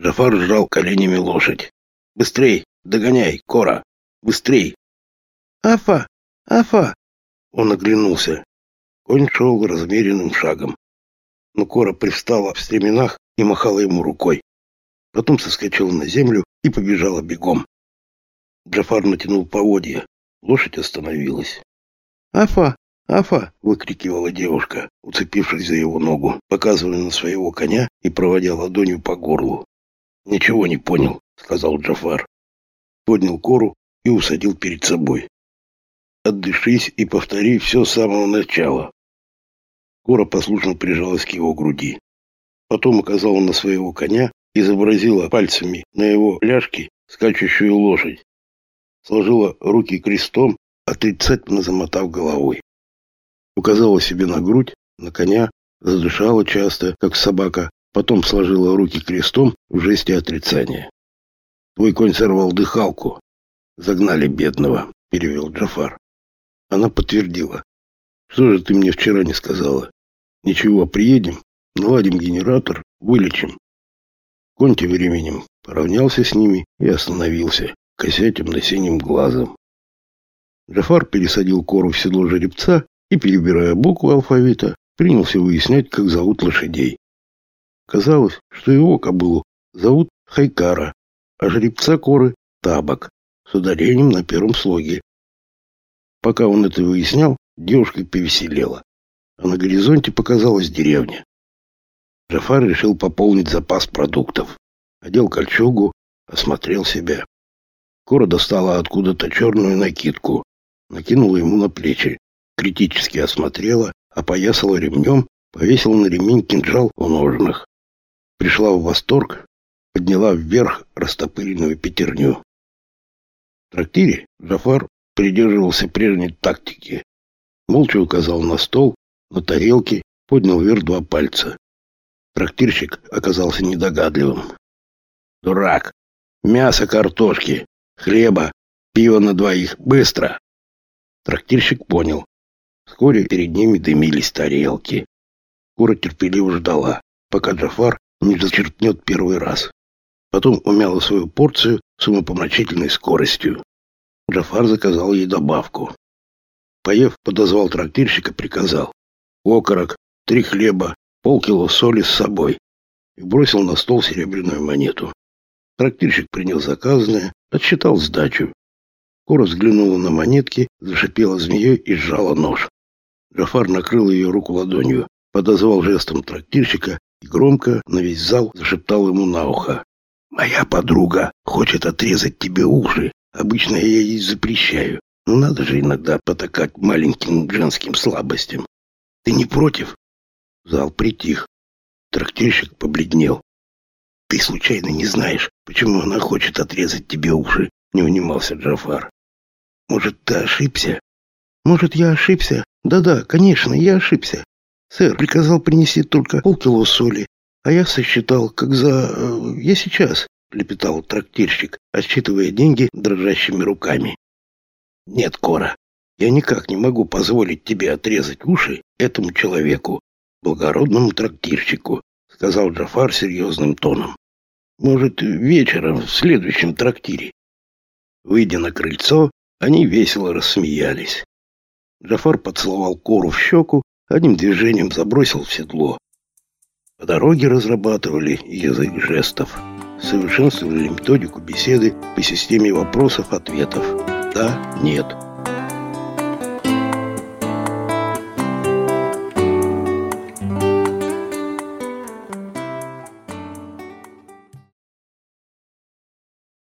Джафар сжал коленями лошадь. «Быстрей! Догоняй, Кора! Быстрей!» «Афа! Афа!» Он оглянулся. Конь шел размеренным шагом. Но Кора привстала в стременах и махала ему рукой. Потом соскочила на землю и побежала бегом. Джафар натянул поводья. Лошадь остановилась. «Афа! Афа!» — выкрикивала девушка, уцепившись за его ногу, показывая на своего коня и проводя ладонью по горлу. «Ничего не понял», — сказал Джафар. Поднял кору и усадил перед собой. «Отдышись и повтори все с самого начала». Кора послушно прижалась к его груди. Потом указала на своего коня, изобразила пальцами на его ляжке скачущую лошадь. Сложила руки крестом, отрицательно замотав головой. Указала себе на грудь, на коня, задышала часто, как собака, Потом сложила руки крестом в жесте отрицания. «Твой конь сорвал дыхалку. Загнали бедного», — перевел Джафар. Она подтвердила. «Что же ты мне вчера не сказала? Ничего, приедем, наладим генератор, вылечим». Конь тем временем поравнялся с ними и остановился, кося темно-синим глазом. Джафар пересадил кору в седло жеребца и, перебирая буквы алфавита, принялся выяснять, как зовут лошадей. Казалось, что его кобылу зовут Хайкара, а жеребца коры — Табак, с ударением на первом слоге. Пока он это выяснял, девушка повеселела, а на горизонте показалась деревня. Джафар решил пополнить запас продуктов. Одел кольчугу, осмотрел себя. Кора достала откуда-то черную накидку, накинула ему на плечи, критически осмотрела, опоясала ремнем, повесила на ремень кинжал в ножнах пришла в восторг, подняла вверх растопыренную пятерню. В трактире Джафар придерживался прежней тактики. Молча указал на стол, на тарелке, поднял вверх два пальца. Трактирщик оказался недогадливым. «Дурак! Мясо картошки, хлеба, пиво на двоих, быстро!» Трактирщик понял. Вскоре перед ними дымились тарелки. Кура терпеливо ждала, пока Джафар не зачерпнет первый раз. Потом умяла свою порцию с умопомрачительной скоростью. Джафар заказал ей добавку. Поев, подозвал трактирщика, приказал. Окорок, три хлеба, полкило соли с собой. И бросил на стол серебряную монету. Трактирщик принял заказанное, отсчитал сдачу. Кора взглянула на монетки, зашипела змеей и сжала нож. Джафар накрыл ее руку ладонью, подозвал жестом трактирщика и громко на весь зал зашептал ему на ухо. «Моя подруга хочет отрезать тебе уши. Обычно я ей запрещаю. Но надо же иногда потакать маленьким женским слабостям. Ты не против?» Зал притих. Трактирщик побледнел. «Ты случайно не знаешь, почему она хочет отрезать тебе уши?» Не унимался Джафар. «Может, ты ошибся?» «Может, я ошибся? Да-да, конечно, я ошибся. Сэр приказал принести только полкило соли, а я сосчитал, как за... Э, я сейчас, лепетал трактирщик, отсчитывая деньги дрожащими руками. Нет, Кора, я никак не могу позволить тебе отрезать уши этому человеку, благородному трактирщику, сказал Джафар серьезным тоном. Может, вечером в следующем трактире. Выйдя на крыльцо, они весело рассмеялись. Джафар поцеловал Кору в щеку одним движением забросил в седло. По дороге разрабатывали язык жестов, совершенствовали методику беседы по системе вопросов-ответов. Да, нет,